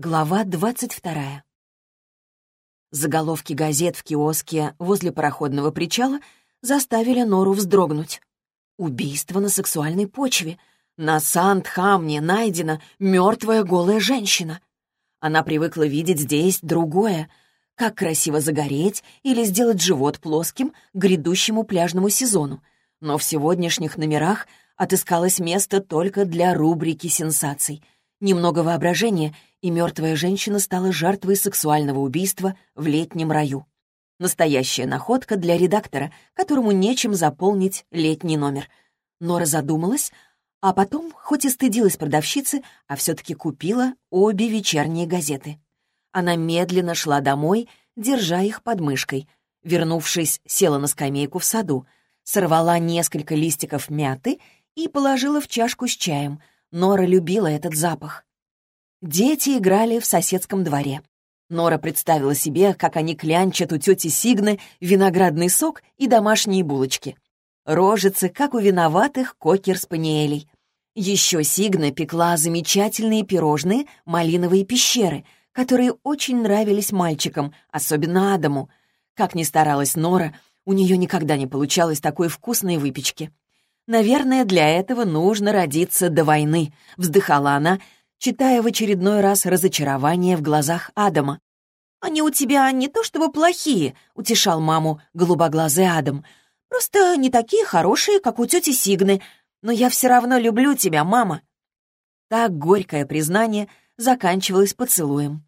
Глава двадцать вторая. Заголовки газет в киоске возле пароходного причала заставили Нору вздрогнуть. Убийство на сексуальной почве. На Сандхамне найдена мертвая голая женщина. Она привыкла видеть здесь другое. Как красиво загореть или сделать живот плоским грядущему пляжному сезону. Но в сегодняшних номерах отыскалось место только для рубрики сенсаций. Немного воображения — и мертвая женщина стала жертвой сексуального убийства в летнем раю. Настоящая находка для редактора, которому нечем заполнить летний номер. Нора задумалась, а потом, хоть и стыдилась продавщицы, а все-таки купила обе вечерние газеты. Она медленно шла домой, держа их под мышкой. Вернувшись, села на скамейку в саду, сорвала несколько листиков мяты и положила в чашку с чаем. Нора любила этот запах. Дети играли в соседском дворе. Нора представила себе, как они клянчат у тети Сигны виноградный сок и домашние булочки. Рожицы, как у виноватых кокер-спаниелей. Еще Сигна пекла замечательные пирожные малиновые пещеры, которые очень нравились мальчикам, особенно Адаму. Как ни старалась Нора, у нее никогда не получалось такой вкусной выпечки. «Наверное, для этого нужно родиться до войны», — вздыхала она, — читая в очередной раз разочарование в глазах Адама. «Они у тебя не то чтобы плохие», — утешал маму голубоглазый Адам. «Просто не такие хорошие, как у тети Сигны. Но я все равно люблю тебя, мама». Так горькое признание заканчивалось поцелуем.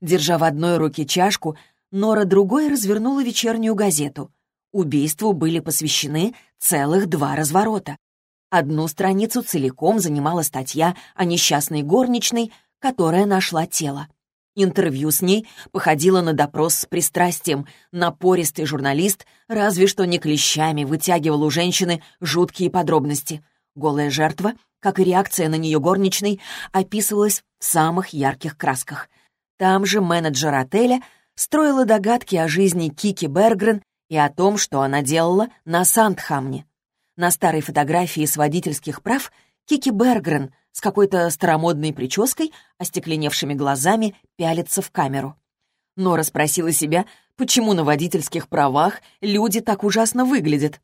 Держа в одной руке чашку, Нора другой развернула вечернюю газету. Убийству были посвящены целых два разворота. Одну страницу целиком занимала статья о несчастной горничной, которая нашла тело. Интервью с ней походило на допрос с пристрастием. Напористый журналист разве что не клещами вытягивал у женщины жуткие подробности. Голая жертва, как и реакция на нее горничной, описывалась в самых ярких красках. Там же менеджер отеля строила догадки о жизни Кики Бергрен и о том, что она делала на Сандхамне. На старой фотографии с водительских прав Кики Бергрен с какой-то старомодной прической, остекленевшими глазами, пялится в камеру. Нора спросила себя, почему на водительских правах люди так ужасно выглядят.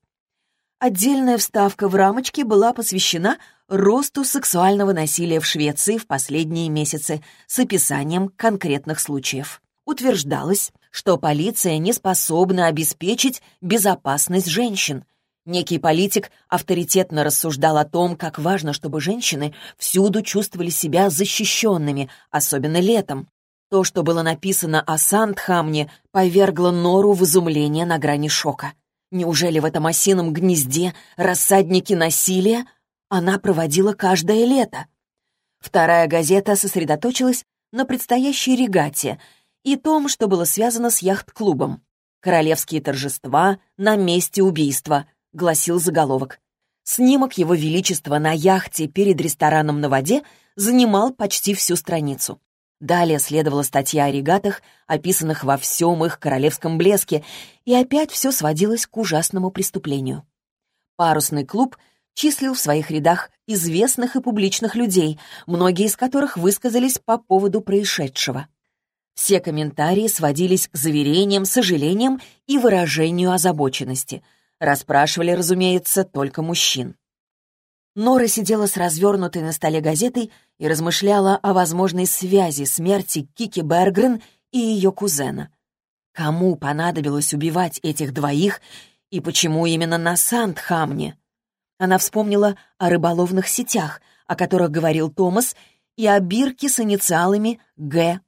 Отдельная вставка в рамочке была посвящена росту сексуального насилия в Швеции в последние месяцы с описанием конкретных случаев. Утверждалось, что полиция не способна обеспечить безопасность женщин, Некий политик авторитетно рассуждал о том, как важно, чтобы женщины всюду чувствовали себя защищенными, особенно летом. То, что было написано о Сандхамне, повергло Нору в изумление на грани шока. Неужели в этом осином гнезде рассадники насилия она проводила каждое лето? Вторая газета сосредоточилась на предстоящей регате и том, что было связано с яхт-клубом. Королевские торжества на месте убийства —— гласил заголовок. Снимок Его Величества на яхте перед рестораном на воде занимал почти всю страницу. Далее следовала статья о регатах, описанных во всем их королевском блеске, и опять все сводилось к ужасному преступлению. Парусный клуб числил в своих рядах известных и публичных людей, многие из которых высказались по поводу происшедшего. Все комментарии сводились к заверениям, сожалениям и выражению озабоченности — Расспрашивали, разумеется, только мужчин. Нора сидела с развернутой на столе газетой и размышляла о возможной связи смерти Кики Бергрен и ее кузена. Кому понадобилось убивать этих двоих и почему именно на Сандхамне? Она вспомнила о рыболовных сетях, о которых говорил Томас, и о бирке с инициалами ГА.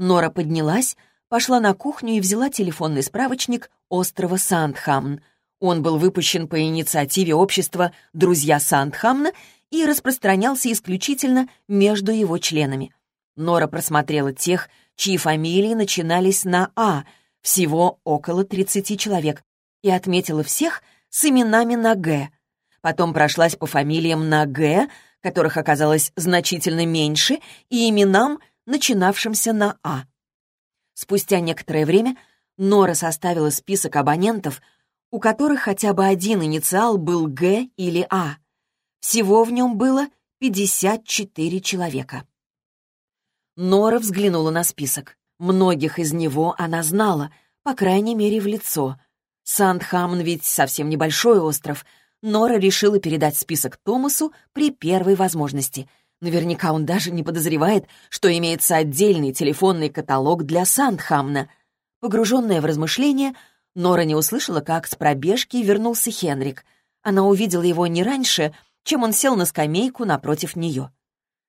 Нора поднялась, пошла на кухню и взяла телефонный справочник острова Сандхамн. Он был выпущен по инициативе общества «Друзья Сандхамна» и распространялся исключительно между его членами. Нора просмотрела тех, чьи фамилии начинались на «А», всего около 30 человек, и отметила всех с именами на «Г». Потом прошлась по фамилиям на «Г», которых оказалось значительно меньше, и именам, начинавшимся на «А». Спустя некоторое время Нора составила список абонентов, у которых хотя бы один инициал был Г или А. Всего в нем было 54 человека. Нора взглянула на список. Многих из него она знала, по крайней мере, в лицо. Сандхамн ведь совсем небольшой остров. Нора решила передать список Томасу при первой возможности. Наверняка он даже не подозревает, что имеется отдельный телефонный каталог для Сандхамна. Погруженная в размышления, Нора не услышала, как с пробежки вернулся Хенрик. Она увидела его не раньше, чем он сел на скамейку напротив нее.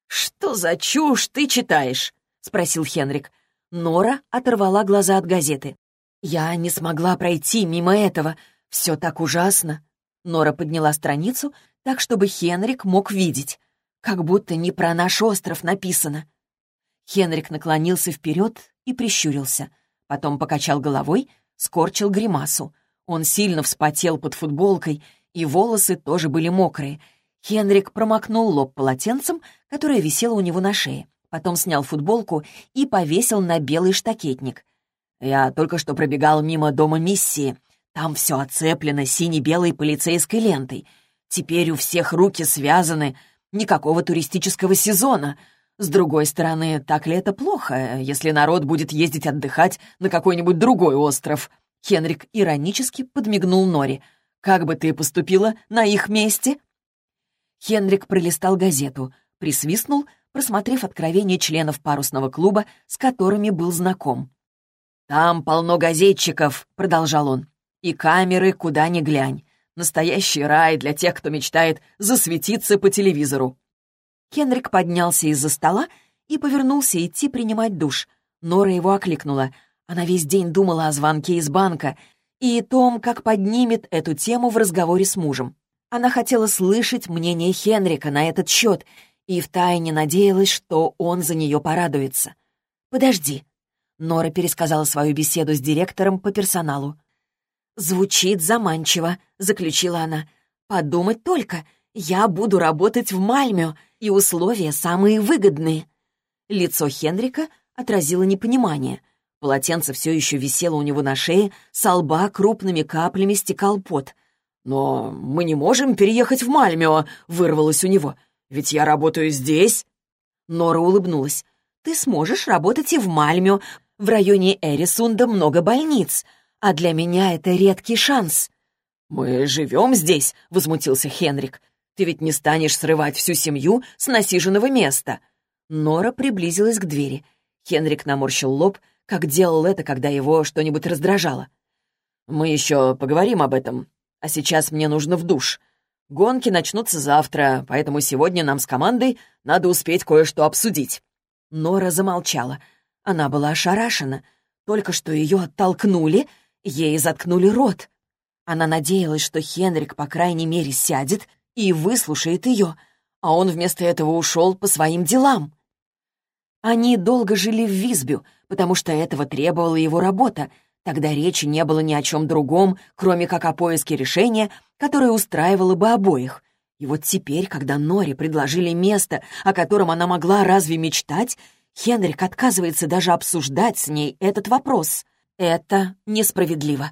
«Что за чушь ты читаешь?» — спросил Хенрик. Нора оторвала глаза от газеты. «Я не смогла пройти мимо этого. Все так ужасно». Нора подняла страницу так, чтобы Хенрик мог видеть. Как будто не про наш остров написано. Хенрик наклонился вперед и прищурился. Потом покачал головой, скорчил гримасу. Он сильно вспотел под футболкой, и волосы тоже были мокрые. Хенрик промокнул лоб полотенцем, которое висело у него на шее. Потом снял футболку и повесил на белый штакетник. «Я только что пробегал мимо дома миссии. Там все оцеплено сине-белой полицейской лентой. Теперь у всех руки связаны. Никакого туристического сезона. С другой стороны, так ли это плохо, если народ будет ездить отдыхать на какой-нибудь другой остров?» Хенрик иронически подмигнул Нори. «Как бы ты поступила на их месте?» Хенрик пролистал газету, присвистнул, просмотрев откровения членов парусного клуба, с которыми был знаком. «Там полно газетчиков», — продолжал он, — «и камеры куда ни глянь. Настоящий рай для тех, кто мечтает засветиться по телевизору». Хенрик поднялся из-за стола и повернулся идти принимать душ. Нора его окликнула. Она весь день думала о звонке из банка и о том, как поднимет эту тему в разговоре с мужем. Она хотела слышать мнение Хенрика на этот счет и втайне надеялась, что он за нее порадуется. «Подожди», — Нора пересказала свою беседу с директором по персоналу. «Звучит заманчиво», — заключила она. «Подумать только, я буду работать в Мальме, и условия самые выгодные». Лицо Хенрика отразило непонимание. Полотенце все еще висело у него на шее, со лба крупными каплями стекал пот. «Но мы не можем переехать в Мальмео», — вырвалось у него. «Ведь я работаю здесь». Нора улыбнулась. «Ты сможешь работать и в Мальмео. В районе Эрисунда много больниц, а для меня это редкий шанс». «Мы живем здесь», — возмутился Хенрик. «Ты ведь не станешь срывать всю семью с насиженного места». Нора приблизилась к двери. Хенрик наморщил лоб, как делал это, когда его что-нибудь раздражало. «Мы еще поговорим об этом. А сейчас мне нужно в душ. Гонки начнутся завтра, поэтому сегодня нам с командой надо успеть кое-что обсудить». Нора замолчала. Она была ошарашена. Только что ее оттолкнули, ей заткнули рот. Она надеялась, что Хенрик, по крайней мере, сядет и выслушает ее, а он вместо этого ушел по своим делам. Они долго жили в Визбю, потому что этого требовала его работа, Тогда речи не было ни о чем другом, кроме как о поиске решения, которое устраивало бы обоих. И вот теперь, когда Нори предложили место, о котором она могла разве мечтать, Хенрик отказывается даже обсуждать с ней этот вопрос. Это несправедливо.